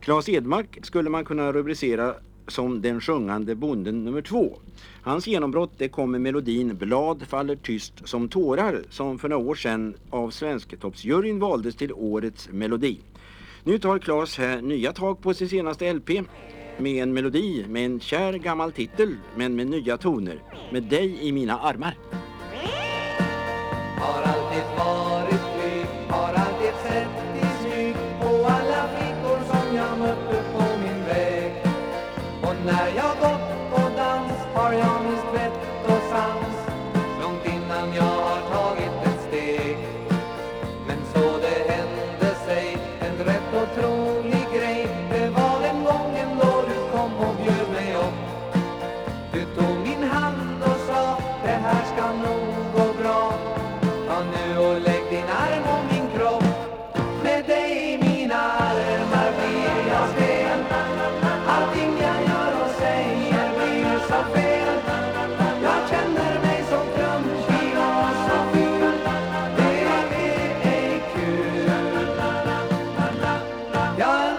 Claes Edmark skulle man kunna rubricera som den sjungande bonden nummer två. Hans genombrott det kom med melodin Blad faller tyst som tårar som för några år sedan av Svensktoppsjuryn valdes till årets melodi. Nu tar Claes här nya tag på sin senaste LP med en melodi med en kär gammal titel men med nya toner. Med dig i mina armar. han uppe på min väg. Och när jag gått på dans har jag mist vett och sans Långt innan jag har tagit ett steg. Men så det hände sig en rätt otrolig grej. Det var den gången då du kom och bjöd mig upp. Du tog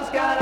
Someone's got